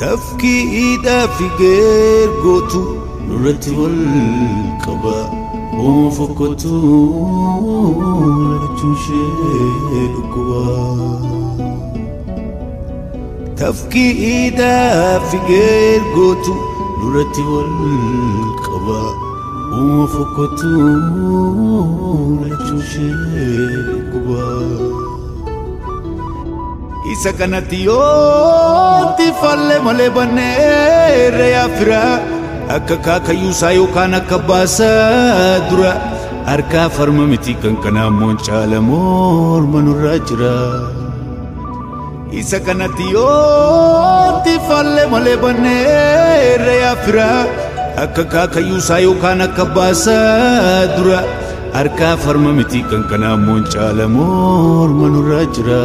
تفكيدا في غير قوتو نرت والكبا وفقتو لتشيل قوا تفكيدا في غير قوتو نرت والكبا وفقتو لتشيل قوا Isa kanatti fallee malee bannee reeyaa firaa akka kaakayyuusaa yookaan akka baasaa dura harkaa farma miti kan kanaa immoo caala morma nurraa jira. Isa kanatti yoo fallee malee bannee reeyaa firaa akka kaakayyuusaa yookaan akka baasaa dura harkaa farma miti kan kanaa immoo caala morma nurraa jira.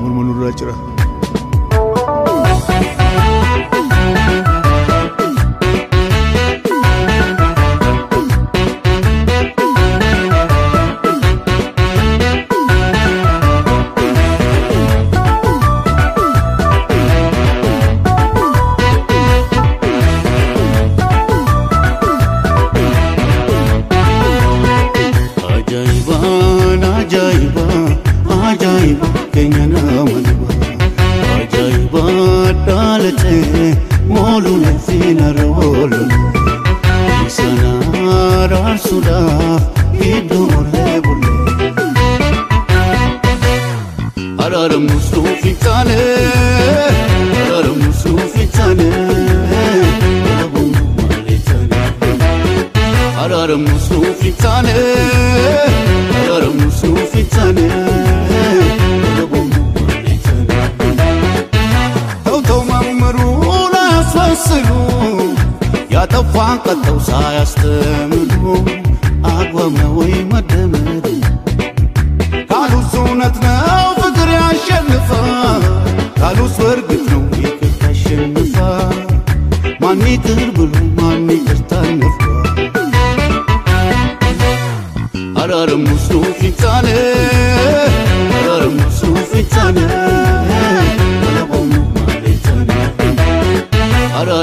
Murmur Nurul Acara dhaalatee mooluun fi nara oolun sana raarsuudhaaf iddoo ollee bulee araaramus nuuf hin taane araaramus nuuf hin taane alabuun malee taane araaramus nuuf hin taane ያጠፋን ቀጠው ሳያስተምሩ አግባብ ነው ወይ መደመር ካሉስ እውነት ነው ፍቅር ያሸንፋል ካሉስ በእርግጥ ነው ይቅር ያሸንፋል ማን ይቅር ብሎ ማን ይቅርታ ነፍጓል አራርሙስ ነው ፊታኔ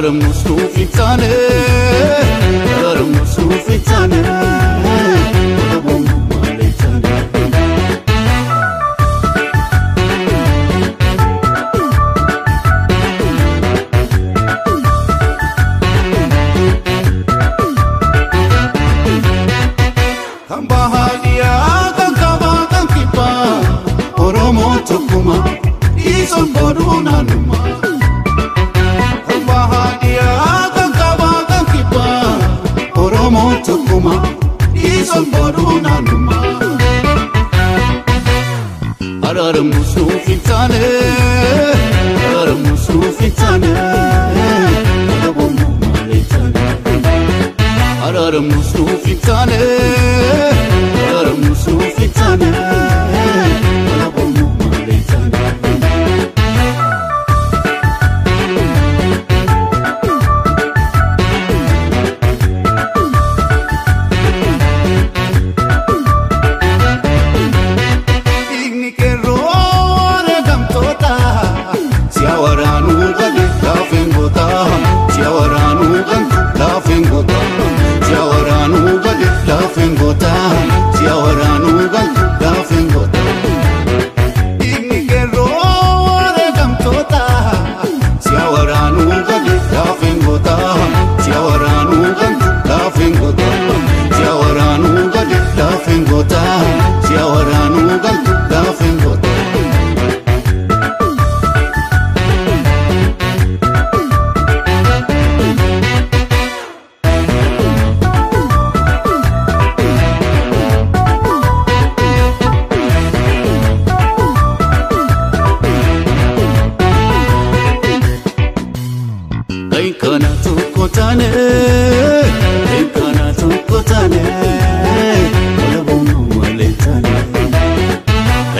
나를 무수uf 있잖아 나를 무수uf 있잖아 Bahagia, kakabatan kita Oromo, Tukuma, Ison, Borua tane. Yarım Sufi tane. Ararım Sufi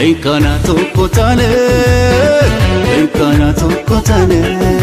Ei kana tokko taane, ei kana tokko taane.